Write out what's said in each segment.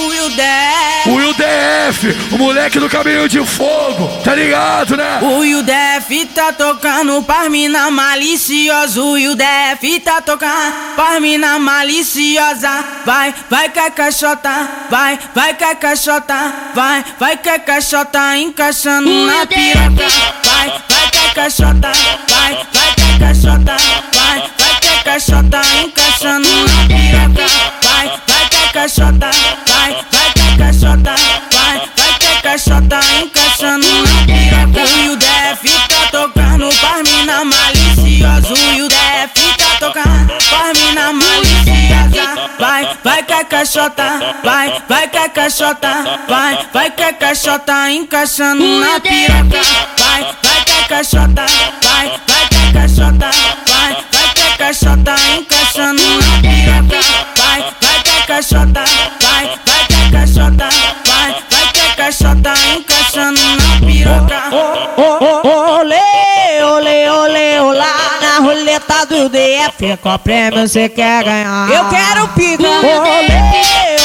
o Will. O Will DF, o moleque do caminho de fogo, tá ligado, né? O Will tá tocando pras mina maliciosa. O Will tá tocando pras mina maliciosa. Vai, vai que a caixota, vai, vai que a caixota, vai, vai que a caixota encaixando na piroca. Vai, vai que a caixota, Vai, que a caixota, vai, vai que a caixota, vai, vai que a caixota encaixando na piroca. Vai, vai que a caixota, vai, vai que a caixota, vai, vai que a caixota encaixando na piroca. Vai, vai que a caixota, Na roleta do DF Qual prêmio você quer ganhar? Eu quero pica. Olê,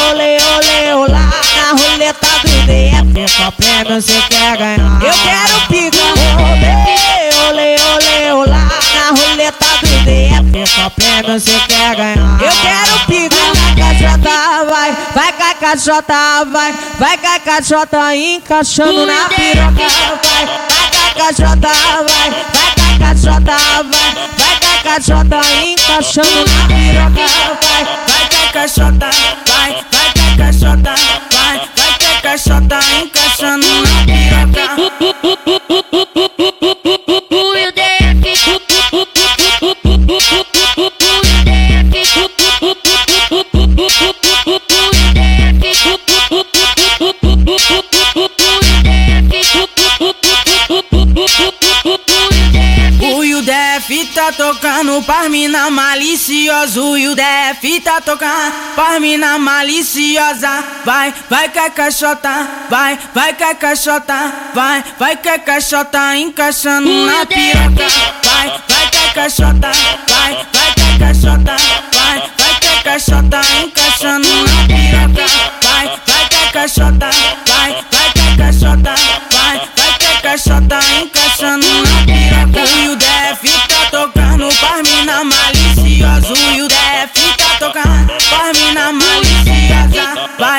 olê, olê, olá Na roleta do DF Qual prêmio você quer ganhar? Eu quero pica. Olê, olê, olê, olá Na roleta do DF Qual prêmio você quer ganhar? Eu quero pica. Vai, vai com a caixota, vai, vai com a caixota encaixando na piroca, vai, vai com a caixota, vai, vai com a caixota, vai, vai com a caixota encaixando na piroca, vai, Vai que a caixota, vai, vai que a caixota, vai, vai que a caixota encaixando na piroca. Tá tocando pras mina maliciosa. O Will Def tá tocando pras mina maliciosa. Vai, vai que a caixota, vai, vai que a caixota, vai, vai que a caixota encaixando na piroca. Vai, vai que caixota, vai, vai que caixota, vai, vai que caixota encaixando na piroca. Vai, vai que caixota, vai, vai que caixota, vai, vai que caixota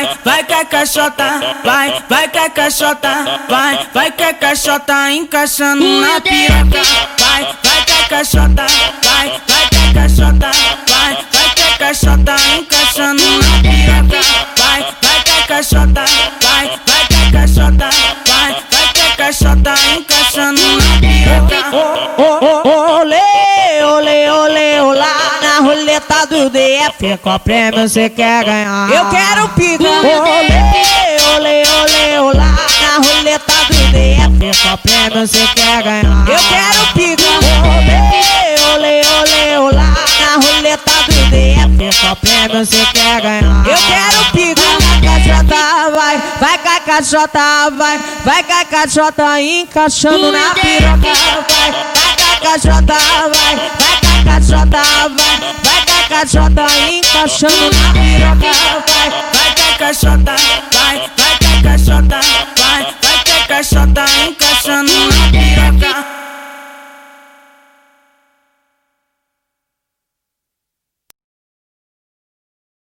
Vai, vai que a caixota, vai, vai que a caixota, vai, vai que a caixota encaixando na piroca. Vai, vai que a caixota, vai, vai que a caixota, vai, vai que a caixota encaixando na piroca. Vai, vai que a caixota, vai, vai que a caixota, vai, vai que a caixota encaixando na piroca. Roleta do DF Qual prêmio você quer ganhar? Eu quero pica. Olê, olê, olê, olá Na roleta do DF Qual prêmio você quer ganhar? Eu quero pica. Olê, olê, olê, olá Na roleta do DF Qual prêmio você quer ganhar? Eu quero pica. vai, vai com a caixota, vai, vai com a caixota encaixando na piroca, vai, vai com a caixota, vai, vai com a caixota, vai, vai caixota encaixando na piroca, vai, Vai que a caixota,